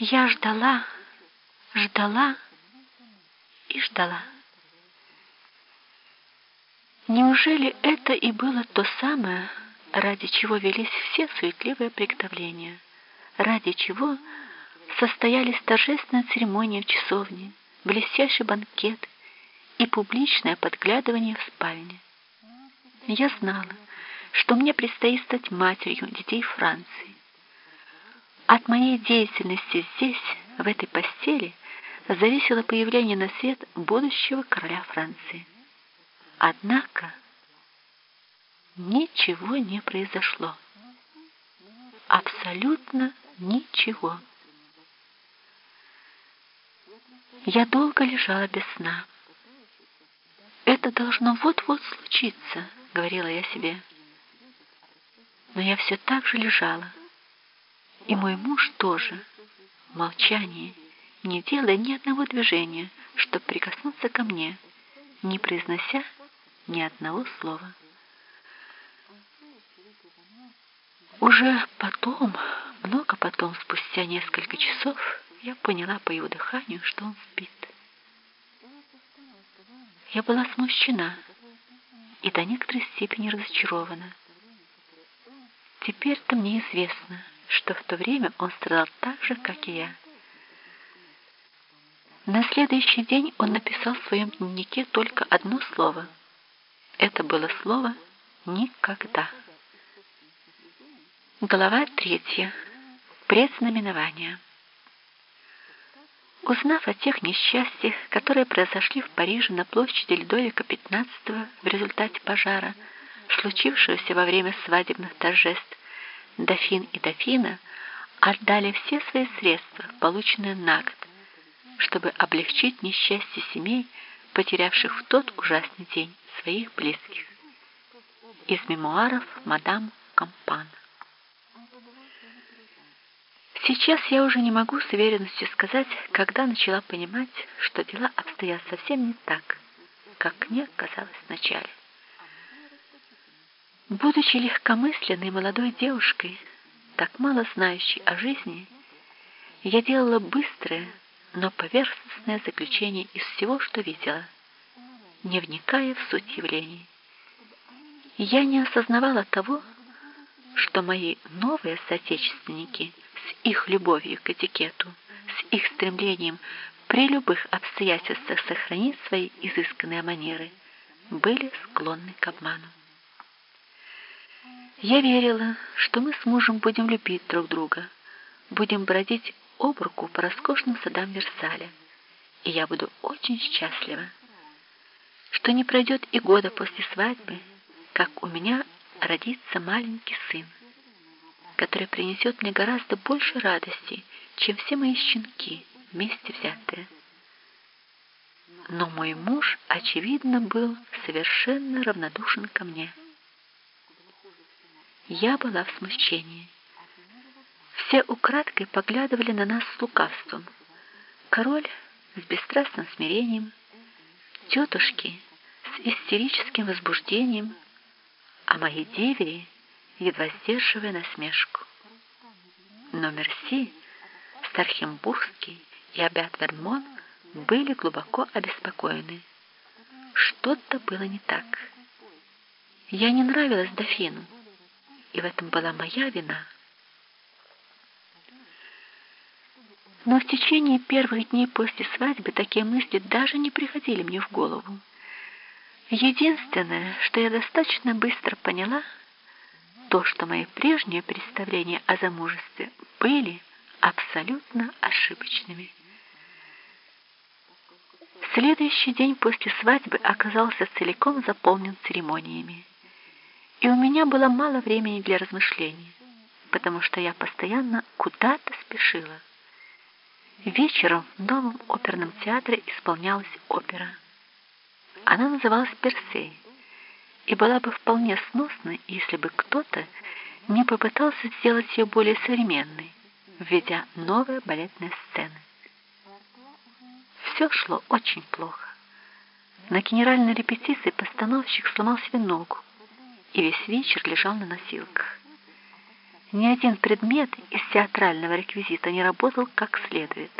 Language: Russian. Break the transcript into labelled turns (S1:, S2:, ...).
S1: Я ждала, ждала и ждала. Неужели это и было то самое, ради чего велись все суетливые приготовления, ради чего состоялись торжественная церемония в часовне, блестящий банкет и публичное подглядывание в спальне? Я знала, что мне предстоит стать матерью детей Франции. От моей деятельности здесь, в этой постели, зависело появление на свет будущего короля Франции. Однако ничего не произошло. Абсолютно ничего. Я долго лежала без сна. «Это должно вот-вот случиться», — говорила я себе. Но я все так же лежала. И мой муж тоже, в молчании, не делая ни одного движения, чтобы прикоснуться ко мне, не произнося ни одного слова. Уже потом, много потом, спустя несколько часов, я поняла по его дыханию, что он спит. Я была смущена и до некоторой степени разочарована. Теперь-то мне известно, что в то время он страдал так же, как и я. На следующий день он написал в своем дневнике только одно слово. Это было слово «никогда». Глава третья. Предзнаменование. Узнав о тех несчастьях, которые произошли в Париже на площади Людовика XV в результате пожара, случившегося во время свадебных торжеств, дофин и дофина отдали все свои средства, полученные на год, чтобы облегчить несчастье семей, потерявших в тот ужасный день своих близких. Из мемуаров мадам Кампан. Сейчас я уже не могу с уверенностью сказать, когда начала понимать, что дела обстоят совсем не так, как мне казалось вначале. Будучи легкомысленной молодой девушкой, так мало знающей о жизни, я делала быстрое, но поверхностное заключение из всего, что видела, не вникая в суть явлений. Я не осознавала того, что мои новые соотечественники с их любовью к этикету, с их стремлением при любых обстоятельствах сохранить свои изысканные манеры, были склонны к обману. Я верила, что мы с мужем будем любить друг друга, будем бродить об руку по роскошным садам Версаля, и я буду очень счастлива, что не пройдет и года после свадьбы, как у меня родится маленький сын, который принесет мне гораздо больше радости, чем все мои щенки вместе взятые. Но мой муж, очевидно, был совершенно равнодушен ко мне. Я была в смущении. Все украдкой поглядывали на нас с лукавством. Король с бесстрастным смирением, тетушки с истерическим возбуждением, а мои девери едва сдерживая насмешку. Но Мерси, Стархембургский и Абят Вермон были глубоко обеспокоены. Что-то было не так. Я не нравилась дофину и в этом была моя вина. Но в течение первых дней после свадьбы такие мысли даже не приходили мне в голову. Единственное, что я достаточно быстро поняла, то, что мои прежние представления о замужестве были абсолютно ошибочными. Следующий день после свадьбы оказался целиком заполнен церемониями и у меня было мало времени для размышлений, потому что я постоянно куда-то спешила. Вечером в новом оперном театре исполнялась опера. Она называлась «Персей» и была бы вполне сносной, если бы кто-то не попытался сделать ее более современной, введя новые балетные сцены. Все шло очень плохо. На генеральной репетиции постановщик сломал себе ногу, и весь вечер лежал на носилках. Ни один предмет из театрального реквизита не работал как следует.